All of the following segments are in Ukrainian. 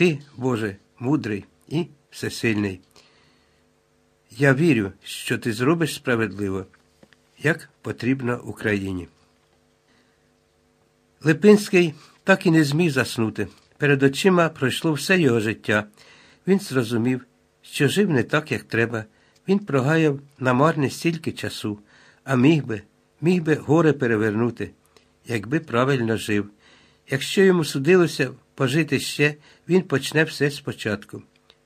Ти, Боже, мудрий і всесильний. Я вірю, що ти зробиш справедливо, як потрібно Україні. Липинський так і не зміг заснути. Перед очима пройшло все його життя. Він зрозумів, що жив не так, як треба. Він прогаяв намарне стільки часу, а міг би, міг би горе перевернути, якби правильно жив. Якщо йому судилося пожити ще, він почне все спочатку.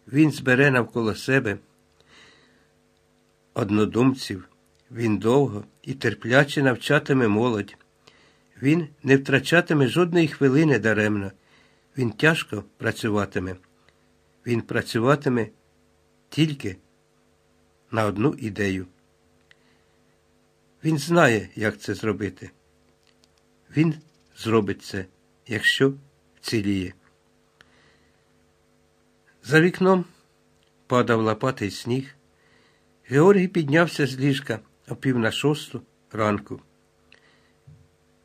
Він збере навколо себе однодумців, він довго і терпляче навчатиме молодь. Він не втрачатиме жодної хвилини даремно. Він тяжко працюватиме. Він працюватиме тільки на одну ідею. Він знає, як це зробити. Він зробить це, якщо вціліє. За вікном падав лопатий сніг. Георгій піднявся з ліжка о пів на шосту ранку.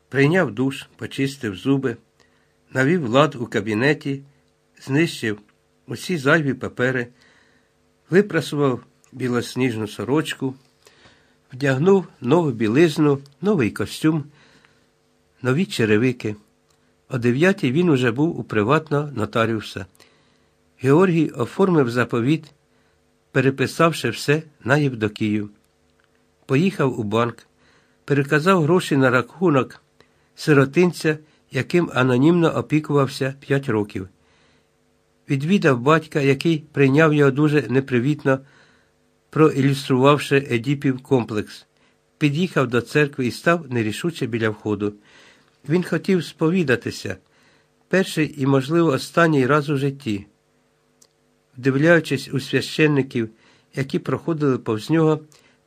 Прийняв душ, почистив зуби, навів лад у кабінеті, знищив усі зайві папери, випрасував білосніжну сорочку, вдягнув нову білизну, новий костюм, нові черевики. О дев'ятій він уже був у приватного нотаріуса. Георгій оформив заповіт, переписавши все на Євдокію. Поїхав у банк, переказав гроші на рахунок сиротинця, яким анонімно опікувався п'ять років. Відвідав батька, який прийняв його дуже непривітно, проілюструвавши Едіпів комплекс. Під'їхав до церкви і став нерішуче біля входу. Він хотів сповідатися перший і, можливо, останній раз у житті. Вдивляючись у священників, які проходили повз нього,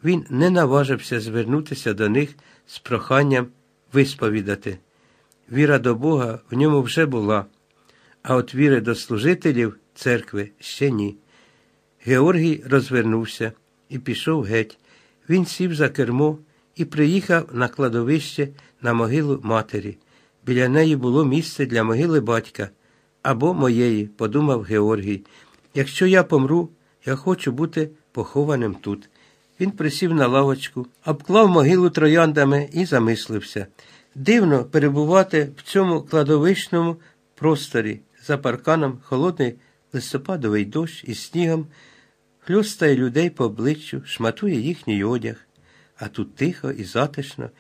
він не наважився звернутися до них з проханням висповідати. Віра до Бога в ньому вже була, а от віри до служителів церкви ще ні. Георгій розвернувся і пішов геть. Він сів за кермо і приїхав на кладовище на могилу матері. Біля неї було місце для могили батька або моєї, подумав Георгій. Якщо я помру, я хочу бути похованим тут. Він присів на лавочку, обклав могилу трояндами і замислився. Дивно перебувати в цьому кладовищному просторі за парканом холодний листопадовий дощ із снігом, хльостає людей по обличчю, шматує їхній одяг. А тут тихо і затишно,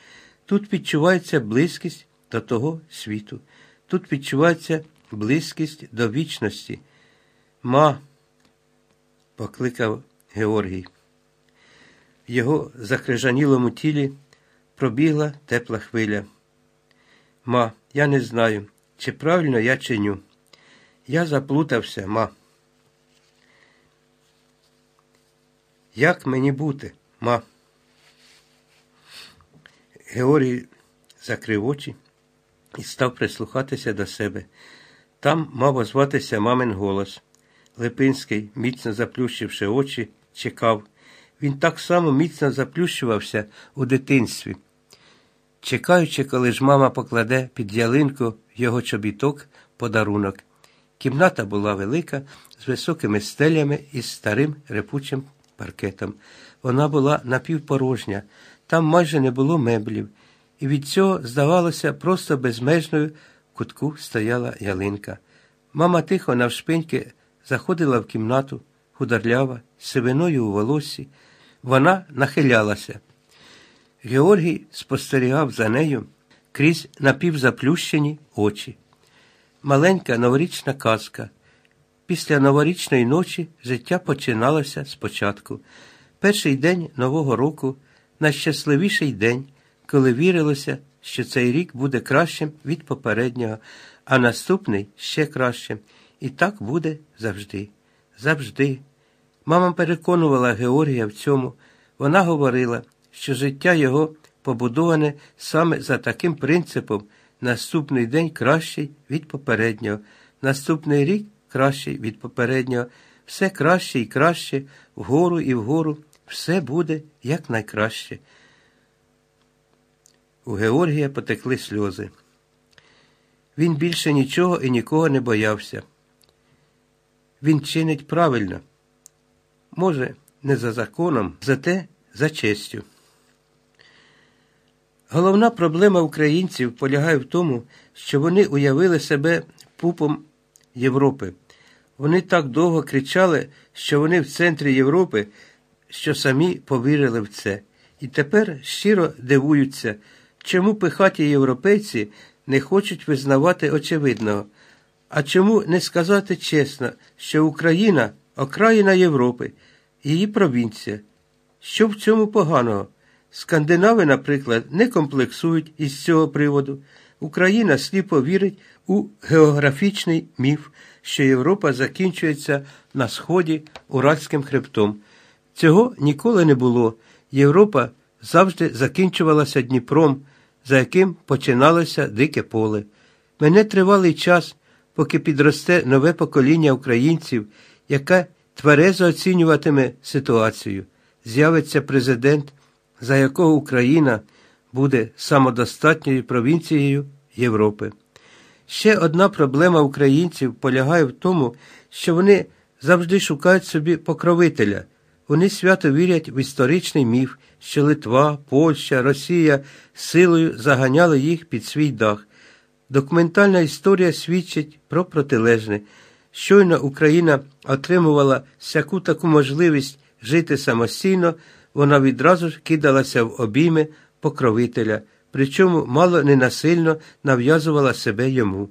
тут відчувається близькість до того світу, тут відчувається близькість до вічності. Ма, покликав Георгій. В його закрижанілому тілі пробігла тепла хвиля. Ма, я не знаю, чи правильно я чиню. Я заплутався, ма. Як мені бути, ма? Георгій закрив очі і став прислухатися до себе. Там мав озватися мамин голос. Липинський, міцно заплющивши очі, чекав. Він так само міцно заплющувався у дитинстві. Чекаючи, коли ж мама покладе під ялинку його чобіток подарунок. Кімната була велика, з високими стелями і старим репучим паркетом. Вона була напівпорожня, там майже не було меблів, і від цього, здавалося, просто безмежною в кутку стояла ялинка. Мама тихо навшпиньки заходила в кімнату, худорлява, з сивиною у волоссі. Вона нахилялася. Георгій спостерігав за нею крізь напівзаплющені очі. Маленька новорічна казка. Після новорічної ночі життя починалося спочатку. Перший день Нового року найщасливіший день, коли вірилося, що цей рік буде кращим від попереднього, а наступний ще кращим. І так буде завжди. Завжди. Мама переконувала Георгія в цьому. Вона говорила, що життя його побудоване саме за таким принципом наступний день кращий від попереднього, наступний рік кращий від попереднього, все краще і краще, вгору і вгору, все буде якнайкраще. У Георгія потекли сльози. Він більше нічого і нікого не боявся. він чинить правильно. Може, не за законом, зате за честю. Головна проблема українців полягає в тому, що вони уявили себе пупом Європи. Вони так довго кричали, що вони в центрі Європи, що самі повірили в це. І тепер щиро дивуються, чому пихаті європейці не хочуть визнавати очевидного. А чому не сказати чесно, що Україна окраїна Європи, її провінція? Що в цьому поганого? Скандинави, наприклад, не комплексують із цього приводу. Україна сліпо вірить у географічний міф, що Європа закінчується на сході Уральським хребтом. Цього ніколи не було. Європа завжди закінчувалася Дніпром, за яким починалося дике поле. Мене тривалий час, поки підросте нове покоління українців, яке тверезо оцінюватиме ситуацію. З'явиться президент, за якого Україна буде самодостатньою провінцією Європи. Ще одна проблема українців полягає в тому, що вони завжди шукають собі покровителя. Вони свято вірять в історичний міф, що Литва, Польща, Росія силою заганяли їх під свій дах. Документальна історія свідчить про протилежне. Щойно Україна отримувала всяку таку можливість жити самостійно, вона відразу ж кидалася в обійми покровителя, причому мало не насильно нав'язувала себе йому.